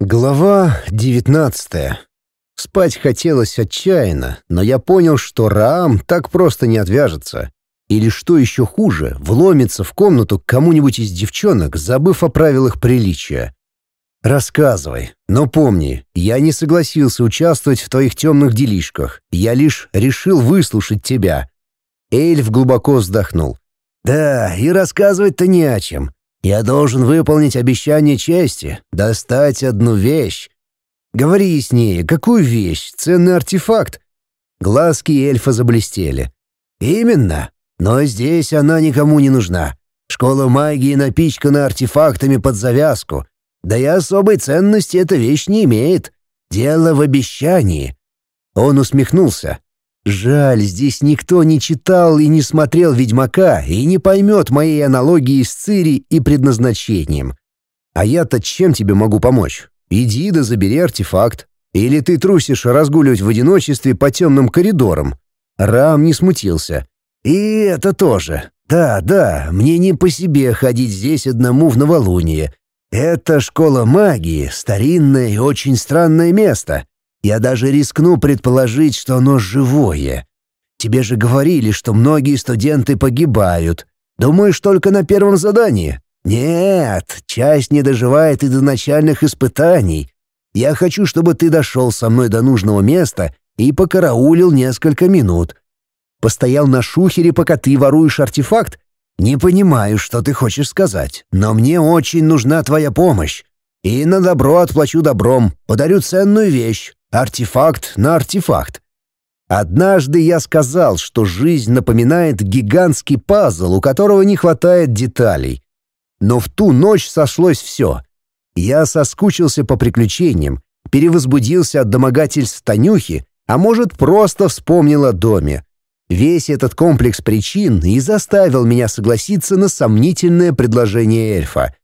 Глава девятнадцатая. Спать хотелось отчаянно, но я понял, что Раам так просто не отвяжется. Или что еще хуже, вломится в комнату к кому-нибудь из девчонок, забыв о правилах приличия. «Рассказывай, но помни, я не согласился участвовать в твоих темных делишках, я лишь решил выслушать тебя». Эльф глубоко вздохнул. «Да, и рассказывать-то не о чем. Я должен выполнить обещание чести, достать одну вещь. Говори яснее, какую вещь? Ценный артефакт? Глазки эльфа заблестели. Именно. Но здесь она никому не нужна. Школа магии напичкана артефактами под завязку. Да и особой ценности эта вещь не имеет. Дело в обещании. Он усмехнулся. Жаль, здесь никто не читал и не смотрел «Ведьмака» и не поймет моей аналогии с Цири и предназначением. А я-то чем тебе могу помочь? Иди да забери артефакт. Или ты трусишь разгуливать в одиночестве по темным коридорам?» Рам не смутился. «И это тоже. Да, да, мне не по себе ходить здесь одному в новолуние. Это школа магии, старинное и очень странное место. Я даже рискну предположить, что оно живое. Тебе же говорили, что многие студенты погибают. Думаешь, только на первом задании? Нет, часть не доживает и до начальных испытаний. Я хочу, чтобы ты дошел со мной до нужного места и покараулил несколько минут. Постоял на шухере, пока ты воруешь артефакт? Не понимаю, что ты хочешь сказать, но мне очень нужна твоя помощь. И на добро отплачу добром, подарю ценную вещь, Артефакт на артефакт. Однажды я сказал, что жизнь напоминает гигантский пазл, у которого не хватает деталей. Но в ту ночь сошлось все. Я соскучился по приключениям, перевозбудился от домогательств Танюхи, а может, просто вспомнил о доме. Весь этот комплекс причин и заставил меня согласиться на сомнительное предложение эльфа.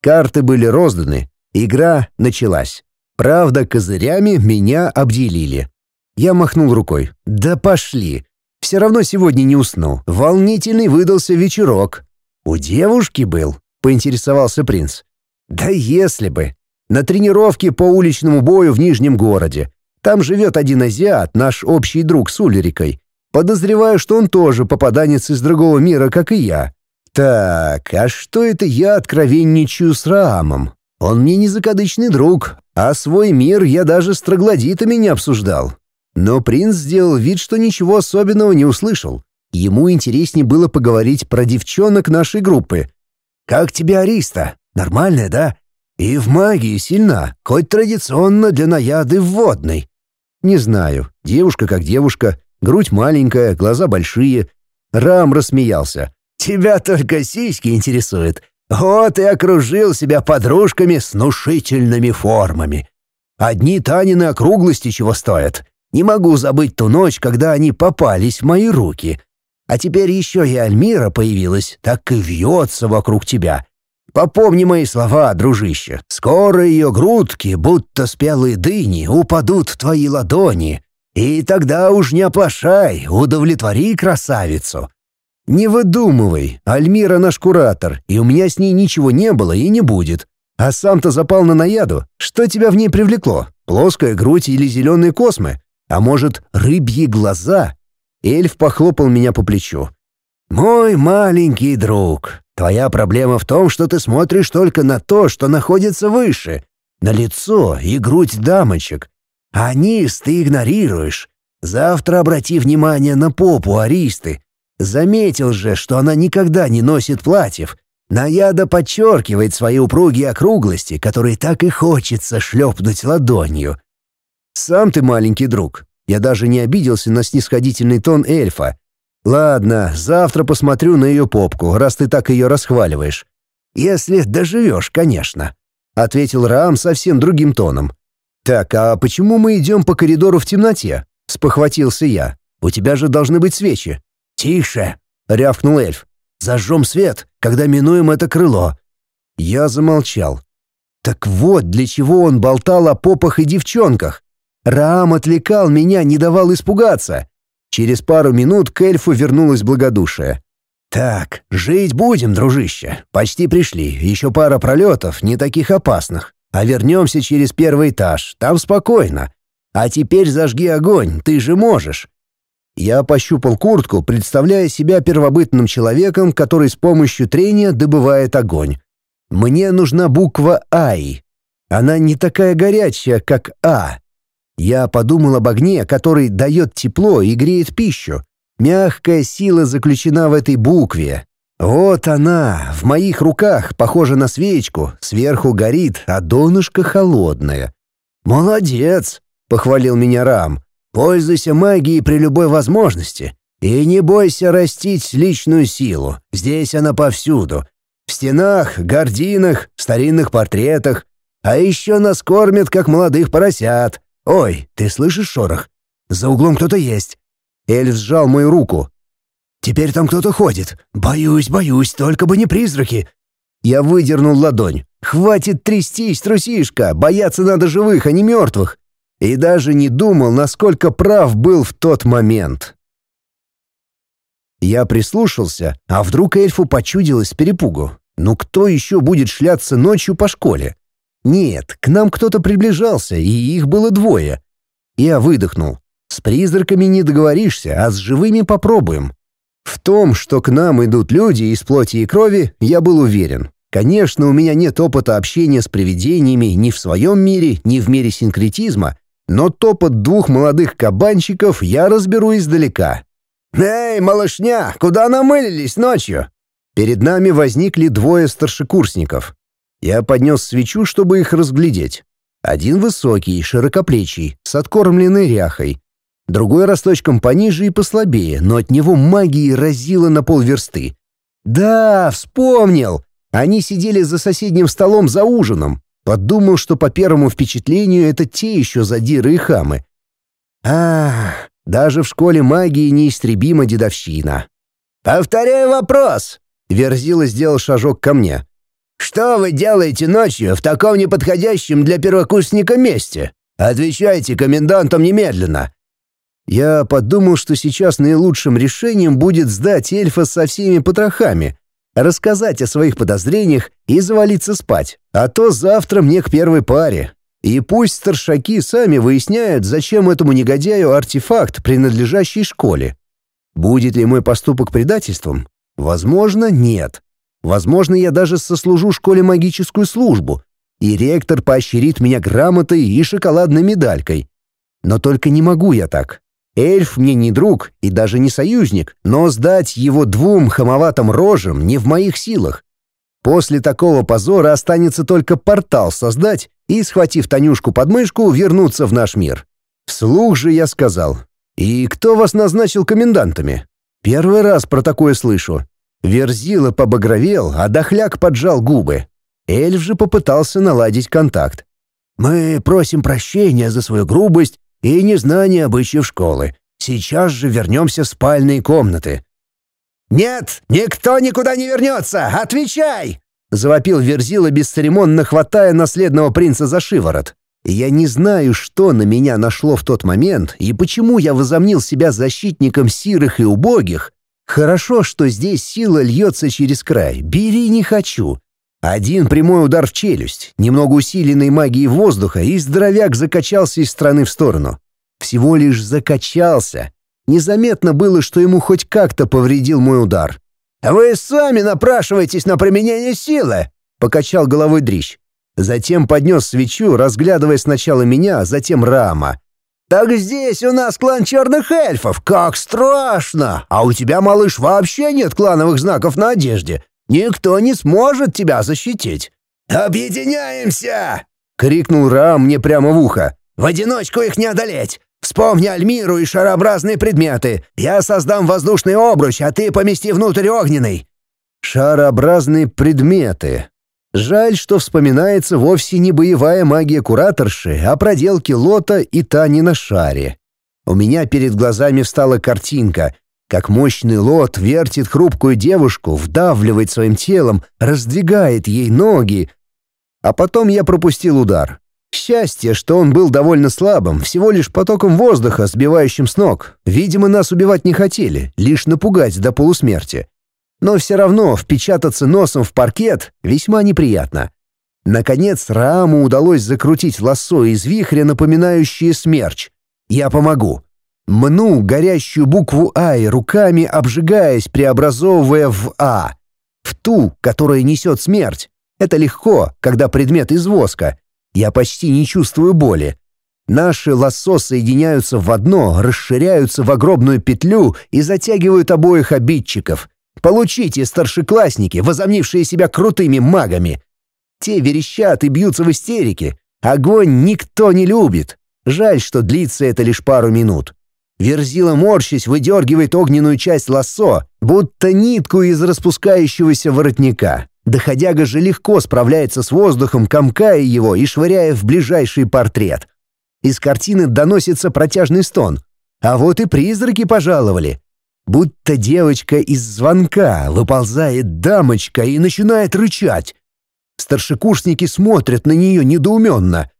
Карты были розданы, игра началась. Правда, козырями меня обделили. Я махнул рукой. «Да пошли. Все равно сегодня не усну. Волнительный выдался вечерок». «У девушки был?» — поинтересовался принц. «Да если бы. На тренировке по уличному бою в Нижнем городе. Там живет один азиат, наш общий друг с Ульрикой. Подозреваю, что он тоже попаданец из другого мира, как и я. Так, а что это я откровенничаю с Раамом? Он мне не закадычный друг, а свой мир я даже с троглодитами не обсуждал. Но принц сделал вид, что ничего особенного не услышал. Ему интереснее было поговорить про девчонок нашей группы. «Как тебе Ариста? Нормальная, да? И в магии сильна, хоть традиционно для наяды вводной». «Не знаю. Девушка как девушка, грудь маленькая, глаза большие». Рам рассмеялся. «Тебя только сиськи интересуют. Вот и окружил себя подружками с внушительными формами. Одни Танины округлости чего стоят. Не могу забыть ту ночь, когда они попались в мои руки. А теперь еще и Альмира появилась, так и вьется вокруг тебя. Попомни мои слова, дружище. Скоро ее грудки, будто спелые дыни, упадут в твои ладони. И тогда уж не оплошай, удовлетвори красавицу. «Не выдумывай, Альмира наш куратор, и у меня с ней ничего не было и не будет. А сам-то запал на наяду. Что тебя в ней привлекло? Плоская грудь или зеленые космы? А может, рыбьи глаза?» Эльф похлопал меня по плечу. «Мой маленький друг, твоя проблема в том, что ты смотришь только на то, что находится выше, на лицо и грудь дамочек. А низ ты игнорируешь. Завтра обрати внимание на попу Аристы, Заметил же, что она никогда не носит платьев. Наяда подчеркивает свои упругие округлости, которые так и хочется шлепнуть ладонью. «Сам ты маленький друг». Я даже не обиделся на снисходительный тон эльфа. «Ладно, завтра посмотрю на ее попку, раз ты так ее расхваливаешь». «Если доживешь, конечно», — ответил Раам совсем другим тоном. «Так, а почему мы идем по коридору в темноте?» — спохватился я. «У тебя же должны быть свечи». «Тише!» — рявкнул эльф. «Зажжем свет, когда минуем это крыло». Я замолчал. Так вот, для чего он болтал о попах и девчонках. Раам отвлекал меня, не давал испугаться. Через пару минут к эльфу вернулось благодушие. «Так, жить будем, дружище. Почти пришли. Еще пара пролетов, не таких опасных. а вернемся через первый этаж, там спокойно. А теперь зажги огонь, ты же можешь». Я пощупал куртку, представляя себя первобытным человеком, который с помощью трения добывает огонь. Мне нужна буква «Ай». Она не такая горячая, как «А». Я подумал об огне, который дает тепло и греет пищу. Мягкая сила заключена в этой букве. Вот она, в моих руках, похожа на свечку, сверху горит, а донышко холодное. «Молодец!» — похвалил меня Рам. «Пользуйся магией при любой возможности. И не бойся растить личную силу. Здесь она повсюду. В стенах, гординах, старинных портретах. А еще нас кормят, как молодых поросят. Ой, ты слышишь шорох? За углом кто-то есть. Эльф сжал мою руку. «Теперь там кто-то ходит. Боюсь, боюсь, только бы не призраки». Я выдернул ладонь. «Хватит трястись, трусишка! Бояться надо живых, а не мертвых!» И даже не думал, насколько прав был в тот момент. Я прислушался, а вдруг эльфу почудилось перепугу. Ну кто еще будет шляться ночью по школе? Нет, к нам кто-то приближался, и их было двое. Я выдохнул. С призраками не договоришься, а с живыми попробуем. В том, что к нам идут люди из плоти и крови, я был уверен. Конечно, у меня нет опыта общения с привидениями ни в своем мире, ни в мире синкретизма, но топот двух молодых кабанчиков я разберу издалека. «Эй, малышня, куда намылились ночью?» Перед нами возникли двое старшекурсников. Я поднес свечу, чтобы их разглядеть. Один высокий, широкоплечий, с откормленной ряхой, Другой росточком пониже и послабее, но от него магии разило на полверсты. «Да, вспомнил! Они сидели за соседним столом за ужином. Подумал, что по первому впечатлению это те еще задиры и хамы. Ах, даже в школе магии неистребима дедовщина. «Повторяю вопрос!» — Верзила сделал шажок ко мне. «Что вы делаете ночью в таком неподходящем для первокурсника месте? Отвечайте комендантам немедленно. Я подумал, что сейчас наилучшим решением будет сдать эльфа со всеми потрохами, рассказать о своих подозрениях и завалиться спать, а то завтра мне к первой паре. И пусть старшаки сами выясняют, зачем этому негодяю артефакт, принадлежащий школе. Будет ли мой поступок предательством? Возможно, нет. Возможно, я даже сослужу школе магическую службу, и ректор поощрит меня грамотой и шоколадной медалькой. Но только не могу я так. Эльф мне не друг и даже не союзник, но сдать его двум хамоватым рожам не в моих силах. После такого позора останется только портал создать и, схватив Танюшку под мышку, вернуться в наш мир. Вслух же я сказал. «И кто вас назначил комендантами?» «Первый раз про такое слышу». Верзила побагровел, а дохляк поджал губы. Эльф же попытался наладить контакт. «Мы просим прощения за свою грубость и незнание обычаев школы. Сейчас же вернемся в спальные комнаты». «Нет, никто никуда не вернется! Отвечай!» — завопил Верзила, бесцеремонно хватая наследного принца за шиворот. Я не знаю, что на меня нашло в тот момент и почему я возомнил себя защитником сирых и убогих. Хорошо, что здесь сила льется через край. Бери не хочу. Один прямой удар в челюсть, немного усиленной магией воздуха, и здоровяк закачался из стороны в сторону. Всего лишь закачался. Незаметно было, что ему хоть как-то повредил мой удар. «Вы сами напрашиваетесь на применение силы!» — покачал головой Дрищ. Затем поднес свечу, разглядывая сначала меня, а затем Рама. «Так здесь у нас клан черных эльфов! Как страшно! А у тебя, малыш, вообще нет клановых знаков на одежде. Никто не сможет тебя защитить!» «Объединяемся!» — крикнул Раам мне прямо в ухо. «В одиночку их не одолеть! Вспомни Альмиру и шарообразные предметы! Я создам воздушный обруч, а ты помести внутрь огненный!» Шарообразные предметы. Жаль, что вспоминается вовсе не боевая магия кураторши, а проделки Лота и Тани на шаре. У меня перед глазами встала картинка, как мощный лот вертит хрупкую девушку, вдавливает своим телом, раздвигает ей ноги. А потом я пропустил удар. Счастье, что он был довольно слабым, всего лишь потоком воздуха, сбивающим с ног. Видимо, нас убивать не хотели, лишь напугать до полусмерти. Но все равно впечататься носом в паркет весьма неприятно. Наконец Рааму удалось закрутить лассо из вихря, напоминающее смерч. «Я помогу». Мну горящую букву «Ай» руками, обжигаясь, преобразовывая в «А». В ту, которая несет смерть. Это легко, когда предмет из воска. Я почти не чувствую боли. Наши лассо соединяются в одно, расширяются в огромную петлю и затягивают обоих обидчиков. Получите, старшеклассники, возомнившие себя крутыми магами. Те верещат и бьются в истерике. Огонь никто не любит. Жаль, что длится это лишь пару минут. Верзила морщись выдергивает огненную часть лассо, будто нитку из распускающегося воротника. Доходяга же легко справляется с воздухом, комкая его и швыряя в ближайший портрет. Из картины доносится протяжный стон. А вот и призраки пожаловали. Будто девочка из звонка выползает дамочка и начинает рычать. Старшекурсники смотрят на нее недоуменно.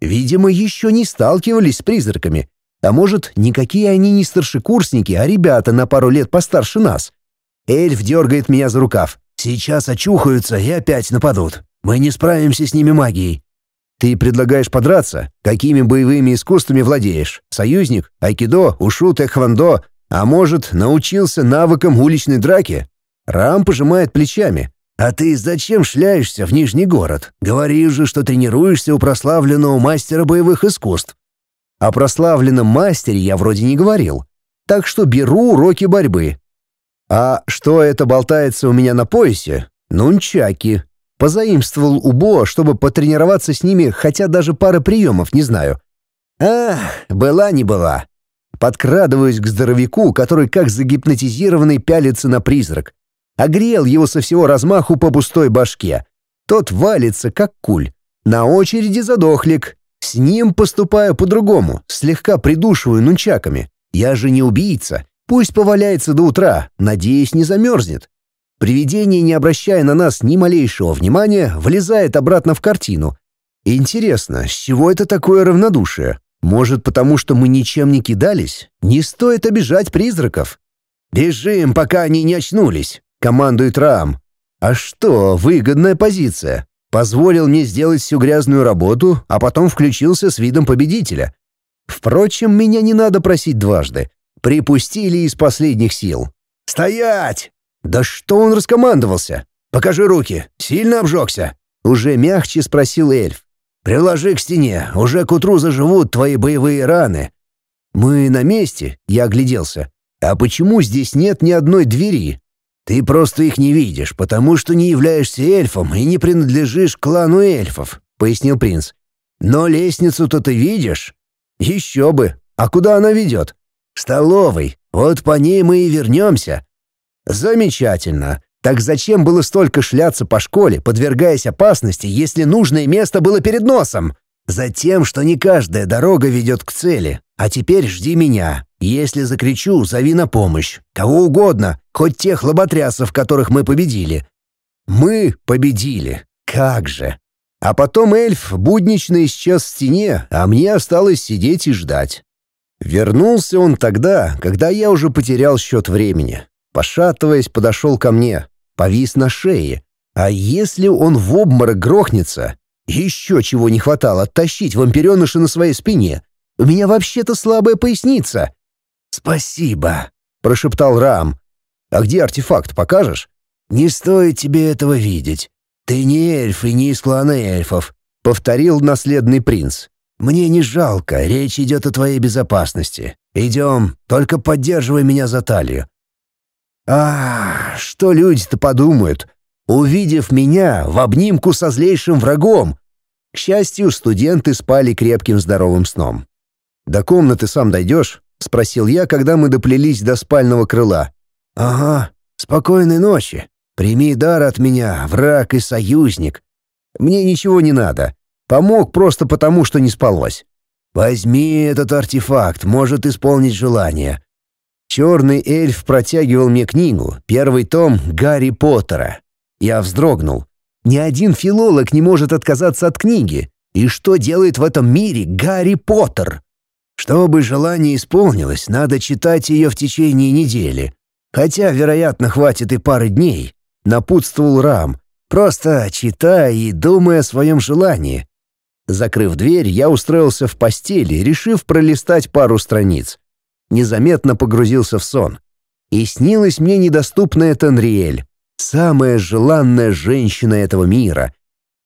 Видимо, еще не сталкивались с призраками. А может, никакие они не старшекурсники, а ребята на пару лет постарше нас. Эльф дергает меня за рукав. Сейчас очухаются и опять нападут. Мы не справимся с ними магией. Ты предлагаешь подраться? Какими боевыми искусствами владеешь? Союзник? Айкидо? Ушу? Тэхвондо? А может, научился навыкам уличной драки? Рам пожимает плечами. А ты зачем шляешься в Нижний город? Говори же, что тренируешься у прославленного мастера боевых искусств. О прославленном мастере я вроде не говорил. Так что беру уроки борьбы. А что это болтается у меня на поясе? Нунчаки. Позаимствовал у Бо, чтобы потренироваться с ними, хотя даже пары приемов не знаю. Ах, была не была. Подкрадываюсь к здоровяку, который как загипнотизированный пялится на призрак. Огрел его со всего размаху по пустой башке. Тот валится, как куль. На очереди задохлик. С ним поступаю по-другому, слегка придушиваю нунчаками. Я же не убийца. Пусть поваляется до утра, надеюсь, не замерзнет. Привидение, не обращая на нас ни малейшего внимания, влезает обратно в картину. Интересно, с чего это такое равнодушие? Может, потому что мы ничем не кидались? Не стоит обижать призраков. «Бежим, пока они не очнулись», — командует Рам. «А что, выгодная позиция. Позволил мне сделать всю грязную работу, а потом включился с видом победителя. Впрочем, меня не надо просить дважды. Припустили из последних сил. «Стоять!» «Да что он раскомандовался? Покажи руки. Сильно обжегся?» Уже мягче спросил эльф. «Приложи к стене. Уже к утру заживут твои боевые раны». «Мы на месте?» — я огляделся. «А почему здесь нет ни одной двери?» «Ты просто их не видишь, потому что не являешься эльфом и не принадлежишь клану эльфов», — пояснил принц. «Но лестницу-то ты видишь?» «Еще бы. А куда она ведет?» «Столовой. Вот по ней мы и вернемся. Замечательно. Так зачем было столько шляться по школе, подвергаясь опасности, если нужное место было перед носом? Затем, что не каждая дорога ведет к цели. А теперь жди меня. Если закричу, зови на помощь. Кого угодно, хоть тех лоботрясов, которых мы победили. Мы победили. Как же. А потом эльф буднично исчез в стене, а мне осталось сидеть и ждать. Вернулся он тогда, когда я уже потерял счет времени. Пошатываясь, подошел ко мне, повис на шее. А если он в обморок грохнется? Еще чего не хватало, тащить вампиреныша на своей спине. У меня вообще-то слабая поясница. «Спасибо», — прошептал Рам. «А где артефакт, покажешь?» «Не стоит тебе этого видеть. Ты не эльф и не из клана эльфов», — повторил наследный принц. «Мне не жалко, речь идет о твоей безопасности. Идем, только поддерживай меня за талию. А, что люди-то подумают, увидев меня в обнимку со злейшим врагом? К счастью, студенты спали крепким здоровым сном. «До комнаты сам дойдешь?» — спросил я, когда мы доплелись до спального крыла. «Ага, спокойной ночи. Прими дар от меня, враг и союзник. Мне ничего не надо. Помог просто потому, что не спалось. Возьми этот артефакт, может исполнить желание. Черный эльф протягивал мне книгу, первый том Гарри Поттера. Я вздрогнул. Ни один филолог не может отказаться от книги. И что делает в этом мире Гарри Поттер? Чтобы желание исполнилось, надо читать ее в течение недели. Хотя, вероятно, хватит и пары дней. Напутствовал Рам. Просто читай и думай о своем желании». Закрыв дверь, я устроился в постели, решив пролистать пару страниц. Незаметно погрузился в сон. И снилась мне недоступная Танриэль, самая желанная женщина этого мира.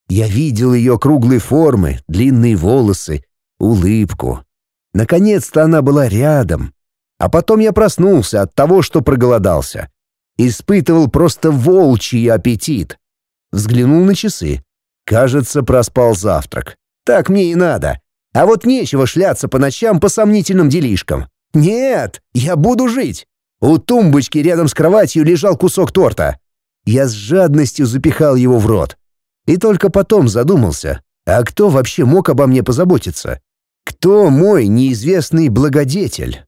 Я видел ее круглые формы, длинные волосы, улыбку. Наконец-то она была рядом. А потом я проснулся от того, что проголодался. Испытывал просто волчий аппетит. Взглянул на часы. Кажется, проспал завтрак. Так мне и надо. А вот нечего шляться по ночам по сомнительным делишкам. Нет, я буду жить. У тумбочки рядом с кроватью лежал кусок торта. Я с жадностью запихал его в рот. И только потом задумался, а кто вообще мог обо мне позаботиться? Кто мой неизвестный благодетель?